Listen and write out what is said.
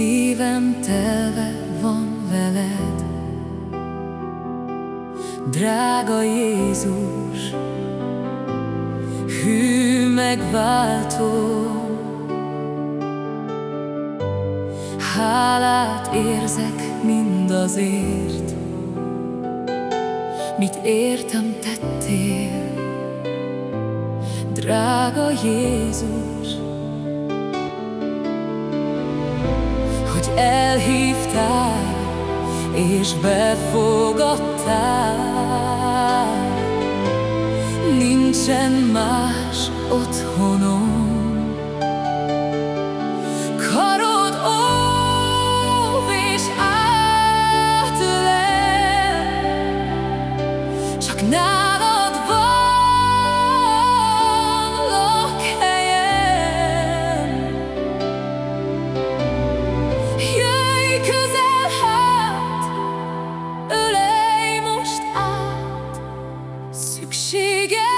Szívem telve van veled. Drága Jézus Hű megváltó. Hálát érzek mindazért Mit értem tettél. Drága Jézus elhívtál, és befogadtál. Nincsen más otthonom, Nada begin.